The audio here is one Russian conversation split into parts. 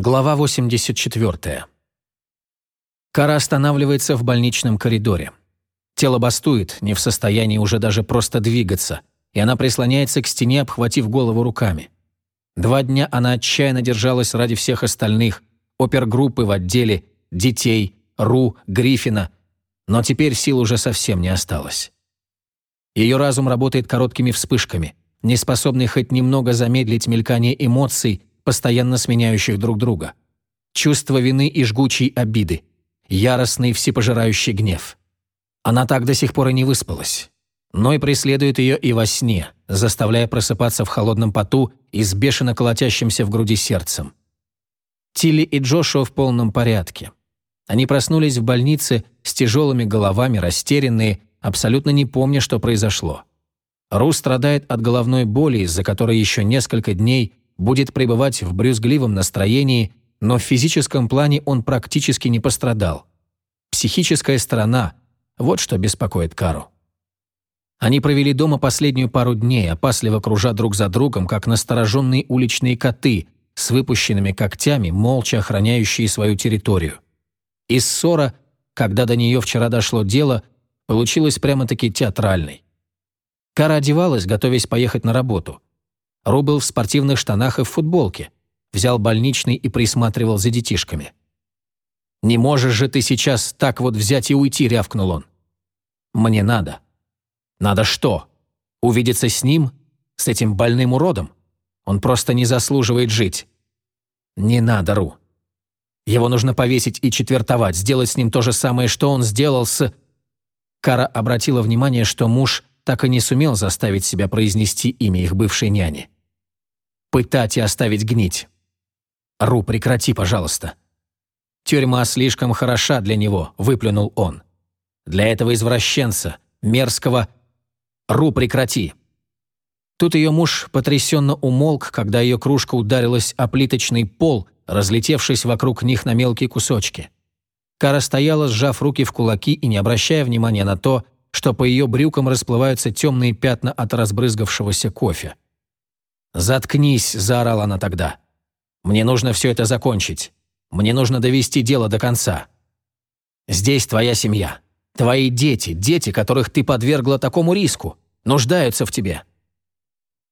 Глава 84. Кара останавливается в больничном коридоре. Тело бастует, не в состоянии уже даже просто двигаться, и она прислоняется к стене, обхватив голову руками. Два дня она отчаянно держалась ради всех остальных, опергруппы в отделе, детей, Ру, Гриффина, но теперь сил уже совсем не осталось. Ее разум работает короткими вспышками, не способный хоть немного замедлить мелькание эмоций, постоянно сменяющих друг друга. Чувство вины и жгучей обиды. Яростный всепожирающий гнев. Она так до сих пор и не выспалась. Но и преследует ее и во сне, заставляя просыпаться в холодном поту и с бешено колотящимся в груди сердцем. Тилли и Джошуа в полном порядке. Они проснулись в больнице с тяжелыми головами, растерянные, абсолютно не помня, что произошло. Ру страдает от головной боли, из-за которой еще несколько дней будет пребывать в брюзгливом настроении, но в физическом плане он практически не пострадал. Психическая сторона – вот что беспокоит Кару. Они провели дома последнюю пару дней, опасливо кружа друг за другом, как настороженные уличные коты с выпущенными когтями, молча охраняющие свою территорию. И ссора, когда до нее вчера дошло дело, получилась прямо-таки театральной. Кара одевалась, готовясь поехать на работу – Ру был в спортивных штанах и в футболке. Взял больничный и присматривал за детишками. «Не можешь же ты сейчас так вот взять и уйти», — рявкнул он. «Мне надо». «Надо что? Увидеться с ним? С этим больным уродом? Он просто не заслуживает жить». «Не надо, Ру. Его нужно повесить и четвертовать, сделать с ним то же самое, что он сделал с...» Кара обратила внимание, что муж так и не сумел заставить себя произнести имя их бывшей няни. «Пытать и оставить гнить. Ру, прекрати, пожалуйста». «Тюрьма слишком хороша для него», — выплюнул он. «Для этого извращенца, мерзкого... Ру, прекрати». Тут ее муж потрясенно умолк, когда ее кружка ударилась о плиточный пол, разлетевшись вокруг них на мелкие кусочки. Кара стояла, сжав руки в кулаки и не обращая внимания на то, что по ее брюкам расплываются темные пятна от разбрызгавшегося кофе. «Заткнись!» – заорала она тогда. «Мне нужно все это закончить. Мне нужно довести дело до конца. Здесь твоя семья. Твои дети, дети, которых ты подвергла такому риску, нуждаются в тебе».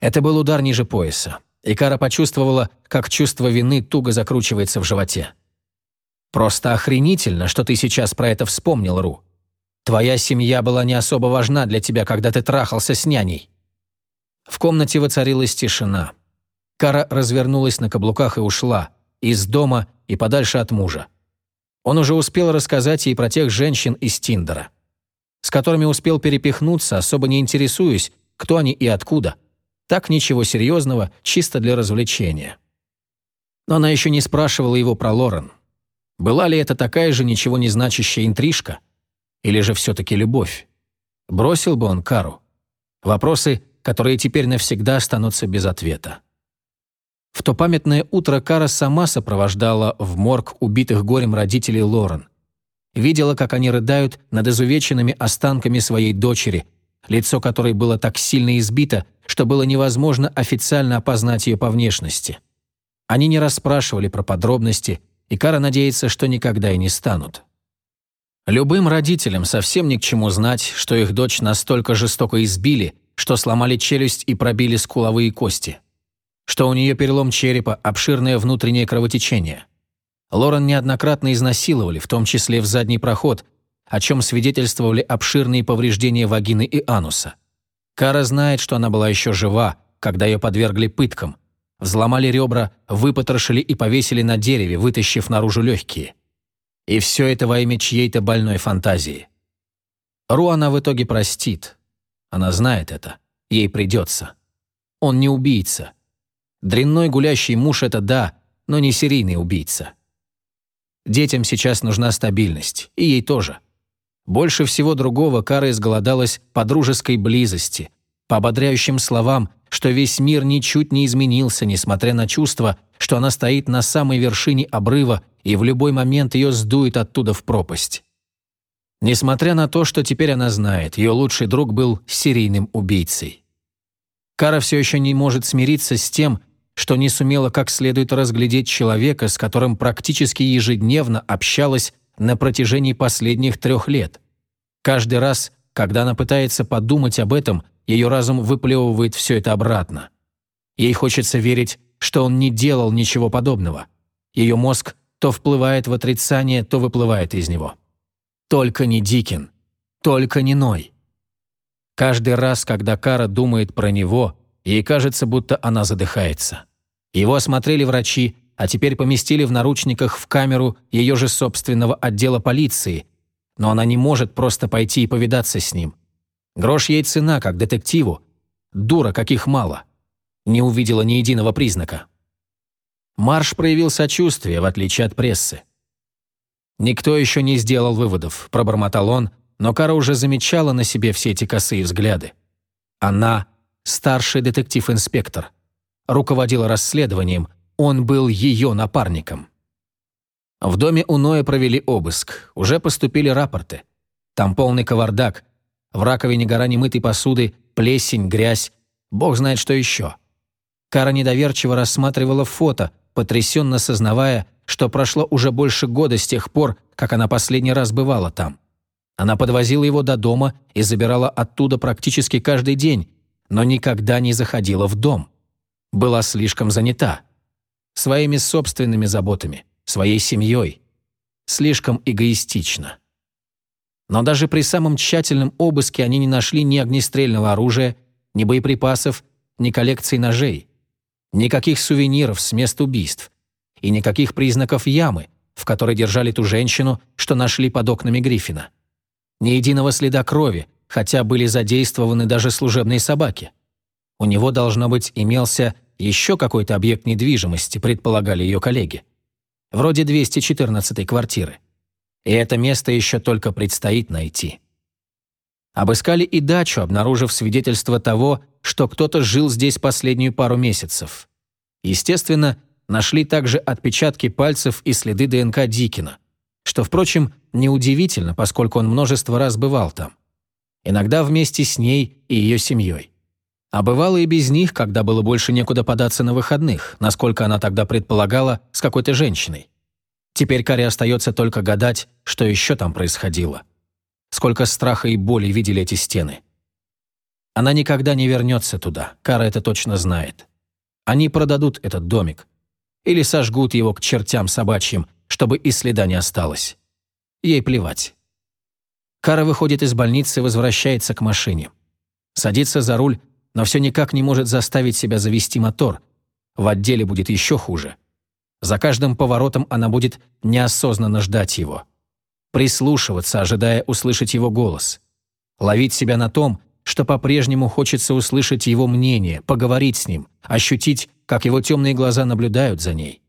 Это был удар ниже пояса, и Кара почувствовала, как чувство вины туго закручивается в животе. «Просто охренительно, что ты сейчас про это вспомнил, Ру. Твоя семья была не особо важна для тебя, когда ты трахался с няней». В комнате воцарилась тишина. Кара развернулась на каблуках и ушла. Из дома и подальше от мужа. Он уже успел рассказать ей про тех женщин из Тиндера, с которыми успел перепихнуться, особо не интересуясь, кто они и откуда. Так ничего серьезного, чисто для развлечения. Но она еще не спрашивала его про Лорен. Была ли это такая же ничего не значащая интрижка – или же все-таки любовь? Бросил бы он Кару? Вопросы, которые теперь навсегда останутся без ответа. В то памятное утро Кара сама сопровождала в морг убитых горем родителей Лорен. Видела, как они рыдают над изувеченными останками своей дочери, лицо которой было так сильно избито, что было невозможно официально опознать ее по внешности. Они не расспрашивали про подробности, и Кара надеется, что никогда и не станут. Любым родителям совсем ни к чему знать, что их дочь настолько жестоко избили, что сломали челюсть и пробили скуловые кости. Что у нее перелом черепа, обширное внутреннее кровотечение. Лорен неоднократно изнасиловали, в том числе в задний проход, о чем свидетельствовали обширные повреждения вагины и ануса. Кара знает, что она была еще жива, когда ее подвергли пыткам. Взломали ребра, выпотрошили и повесили на дереве, вытащив наружу легкие. И все это во имя чьей-то больной фантазии. Ру она в итоге простит. Она знает это. Ей придется. Он не убийца. Дрянной гулящий муж — это да, но не серийный убийца. Детям сейчас нужна стабильность, и ей тоже. Больше всего другого Кара изголодалась по дружеской близости, по ободряющим словам, что весь мир ничуть не изменился, несмотря на чувство, что она стоит на самой вершине обрыва и в любой момент ее сдует оттуда в пропасть. Несмотря на то, что теперь она знает, ее лучший друг был серийным убийцей. Кара все еще не может смириться с тем, что не сумела как следует разглядеть человека, с которым практически ежедневно общалась на протяжении последних трех лет. Каждый раз, когда она пытается подумать об этом, ее разум выплевывает все это обратно. Ей хочется верить, что он не делал ничего подобного. Ее мозг то вплывает в отрицание, то выплывает из него. Только не Дикин. Только не Ной. Каждый раз, когда Кара думает про него, ей кажется, будто она задыхается. Его осмотрели врачи, а теперь поместили в наручниках в камеру ее же собственного отдела полиции, но она не может просто пойти и повидаться с ним. Грош ей цена, как детективу. Дура, каких мало. Не увидела ни единого признака. Марш проявил сочувствие, в отличие от прессы. «Никто еще не сделал выводов», – пробормотал он, но Кара уже замечала на себе все эти косые взгляды. Она – старший детектив-инспектор. Руководила расследованием, он был ее напарником. В доме у Ноя провели обыск, уже поступили рапорты. Там полный кавардак, в раковине гора немытой посуды, плесень, грязь, бог знает что еще. Кара недоверчиво рассматривала фото, потрясенно сознавая, что прошло уже больше года с тех пор, как она последний раз бывала там. Она подвозила его до дома и забирала оттуда практически каждый день, но никогда не заходила в дом. Была слишком занята. Своими собственными заботами, своей семьей. Слишком эгоистично. Но даже при самом тщательном обыске они не нашли ни огнестрельного оружия, ни боеприпасов, ни коллекции ножей. Никаких сувениров с мест убийств. И никаких признаков ямы, в которой держали ту женщину, что нашли под окнами Гриффина. Ни единого следа крови, хотя были задействованы даже служебные собаки. У него, должно быть, имелся еще какой-то объект недвижимости, предполагали ее коллеги. Вроде 214-й квартиры. И это место еще только предстоит найти. Обыскали и дачу, обнаружив свидетельство того, что кто-то жил здесь последнюю пару месяцев. Естественно, нашли также отпечатки пальцев и следы ДНК Дикина, что, впрочем, неудивительно, поскольку он множество раз бывал там. Иногда вместе с ней и ее семьей. А бывало и без них, когда было больше некуда податься на выходных, насколько она тогда предполагала, с какой-то женщиной. Теперь Каре остается только гадать, что еще там происходило. Сколько страха и боли видели эти стены. Она никогда не вернется туда, Кара это точно знает. Они продадут этот домик. Или сожгут его к чертям собачьим, чтобы и следа не осталось. Ей плевать. Кара выходит из больницы и возвращается к машине. Садится за руль, но все никак не может заставить себя завести мотор. В отделе будет еще хуже. За каждым поворотом она будет неосознанно ждать его. Прислушиваться, ожидая услышать его голос. Ловить себя на том, что по-прежнему хочется услышать его мнение, поговорить с ним, ощутить, как его темные глаза наблюдают за ней.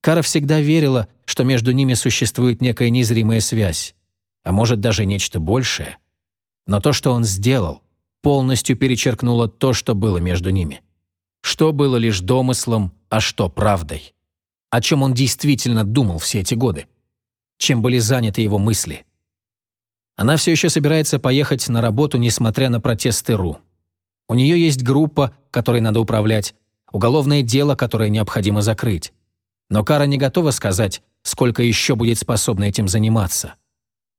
Кара всегда верила, что между ними существует некая незримая связь, а может даже нечто большее. Но то, что он сделал, полностью перечеркнуло то, что было между ними. Что было лишь домыслом, а что правдой. О чем он действительно думал все эти годы. Чем были заняты его мысли. Она все еще собирается поехать на работу, несмотря на протесты РУ. У нее есть группа, которой надо управлять, уголовное дело, которое необходимо закрыть. Но Кара не готова сказать, сколько еще будет способна этим заниматься.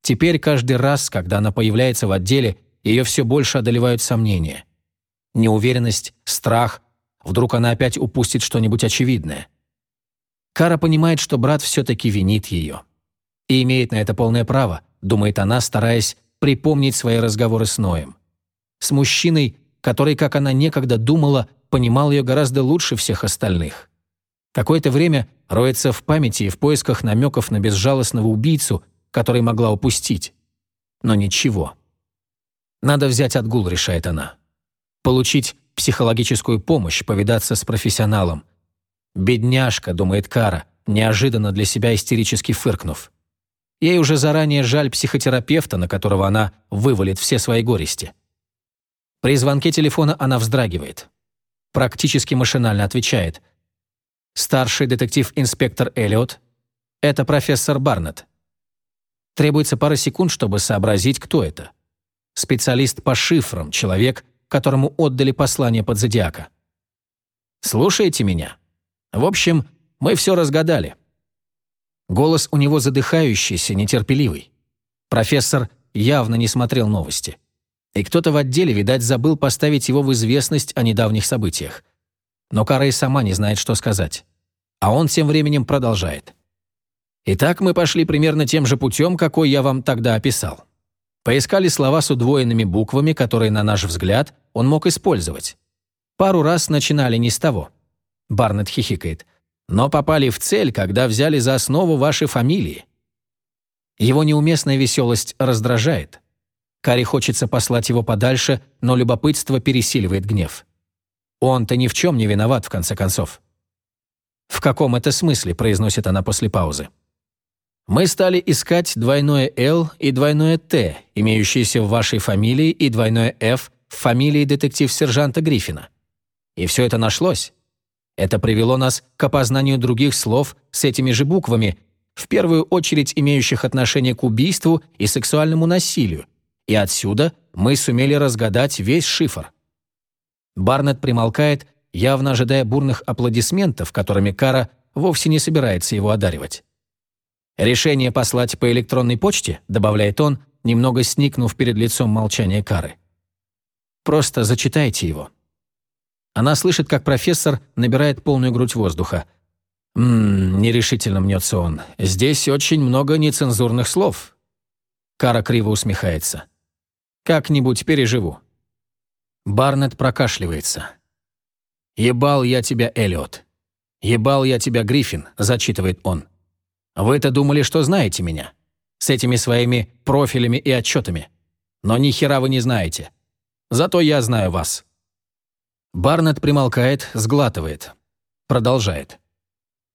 Теперь каждый раз, когда она появляется в отделе, ее все больше одолевают сомнения. Неуверенность, страх. Вдруг она опять упустит что-нибудь очевидное. Кара понимает, что брат все-таки винит ее. И имеет на это полное право, думает она, стараясь припомнить свои разговоры с Ноем. С мужчиной, который, как она некогда думала, понимал ее гораздо лучше всех остальных. Какое-то время роется в памяти и в поисках намеков на безжалостного убийцу, который могла упустить. Но ничего. Надо взять отгул, решает она. Получить психологическую помощь, повидаться с профессионалом. «Бедняжка», — думает Кара, неожиданно для себя истерически фыркнув. Ей уже заранее жаль психотерапевта, на которого она вывалит все свои горести. При звонке телефона она вздрагивает. Практически машинально отвечает. «Старший детектив-инспектор Эллиот. Это профессор Барнетт. Требуется пара секунд, чтобы сообразить, кто это. Специалист по шифрам, человек, которому отдали послание под зодиака. Слушаете меня? В общем, мы все разгадали». Голос у него задыхающийся, нетерпеливый. Профессор явно не смотрел новости. И кто-то в отделе, видать, забыл поставить его в известность о недавних событиях. Но Кара и сама не знает, что сказать. А он тем временем продолжает. Итак, мы пошли примерно тем же путем, какой я вам тогда описал. Поискали слова с удвоенными буквами, которые, на наш взгляд, он мог использовать. Пару раз начинали не с того. Барнетт хихикает. Но попали в цель, когда взяли за основу ваши фамилии. Его неуместная веселость раздражает. Кари хочется послать его подальше, но любопытство пересиливает гнев. Он-то ни в чем не виноват, в конце концов. «В каком это смысле?» – произносит она после паузы. «Мы стали искать двойное «Л» и двойное «Т», имеющиеся в вашей фамилии, и двойное «Ф» в фамилии детектив-сержанта Гриффина. И все это нашлось. Это привело нас к опознанию других слов с этими же буквами, в первую очередь имеющих отношение к убийству и сексуальному насилию, и отсюда мы сумели разгадать весь шифр. Барнетт примолкает, явно ожидая бурных аплодисментов, которыми Кара вовсе не собирается его одаривать. «Решение послать по электронной почте», — добавляет он, немного сникнув перед лицом молчания Кары. «Просто зачитайте его». Она слышит, как профессор набирает полную грудь воздуха. «Ммм, нерешительно мнется он. Здесь очень много нецензурных слов». Кара криво усмехается. «Как-нибудь переживу». Барнетт прокашливается. «Ебал я тебя, Эллиот. Ебал я тебя, Гриффин», — зачитывает он. «Вы-то думали, что знаете меня. С этими своими профилями и отчетами. Но ни хера вы не знаете. Зато я знаю вас». Барнетт примолкает, сглатывает. Продолжает.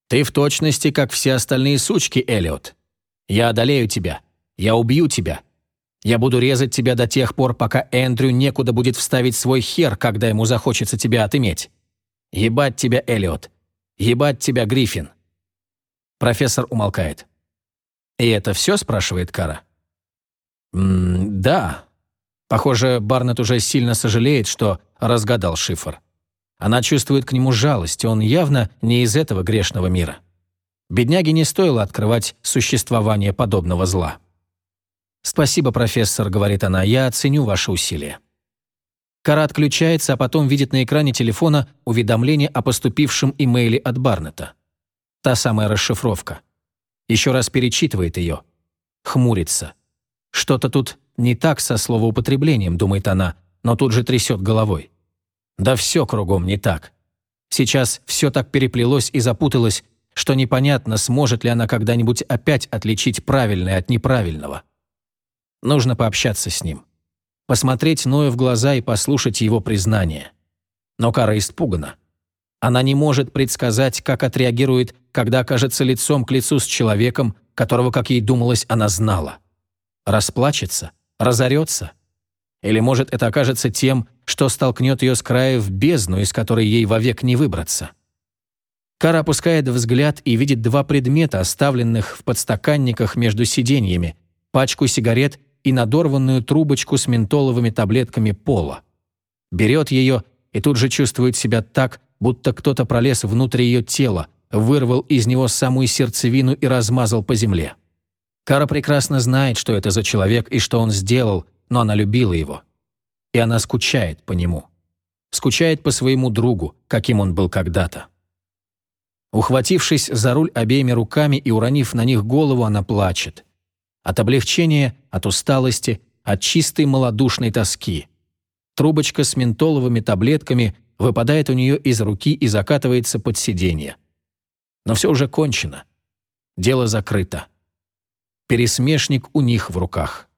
«Ты в точности, как все остальные сучки, Эллиот. Я одолею тебя. Я убью тебя. Я буду резать тебя до тех пор, пока Эндрю некуда будет вставить свой хер, когда ему захочется тебя отыметь. Ебать тебя, Эллиот. Ебать тебя, Гриффин». Профессор умолкает. «И это все?» – спрашивает Кара. «М -м, «Да». Похоже, Барнетт уже сильно сожалеет, что разгадал шифр. Она чувствует к нему жалость, он явно не из этого грешного мира. Бедняге не стоило открывать существование подобного зла. «Спасибо, профессор», — говорит она, — «я оценю ваши усилия». Кара отключается, а потом видит на экране телефона уведомление о поступившем имейле от Барнета. Та самая расшифровка. Еще раз перечитывает ее. Хмурится. Что-то тут не так со словоупотреблением, думает она, но тут же трясет головой. Да все кругом не так. Сейчас все так переплелось и запуталось, что непонятно, сможет ли она когда-нибудь опять отличить правильное от неправильного. Нужно пообщаться с ним. Посмотреть Ною в глаза и послушать его признание. Но Кара испугана. Она не может предсказать, как отреагирует, когда окажется лицом к лицу с человеком, которого, как ей думалось, она знала. Расплачется? Разорется? Или, может, это окажется тем, что столкнет ее с края в бездну, из которой ей вовек не выбраться? Кара опускает взгляд и видит два предмета, оставленных в подстаканниках между сиденьями, пачку сигарет и надорванную трубочку с ментоловыми таблетками пола. Берет ее и тут же чувствует себя так, будто кто-то пролез внутрь ее тела, вырвал из него самую сердцевину и размазал по земле. Кара прекрасно знает, что это за человек и что он сделал, но она любила его. И она скучает по нему. Скучает по своему другу, каким он был когда-то. Ухватившись за руль обеими руками и уронив на них голову, она плачет. От облегчения, от усталости, от чистой малодушной тоски. Трубочка с ментоловыми таблетками выпадает у нее из руки и закатывается под сиденье. Но все уже кончено. Дело закрыто. Пересмешник у них в руках.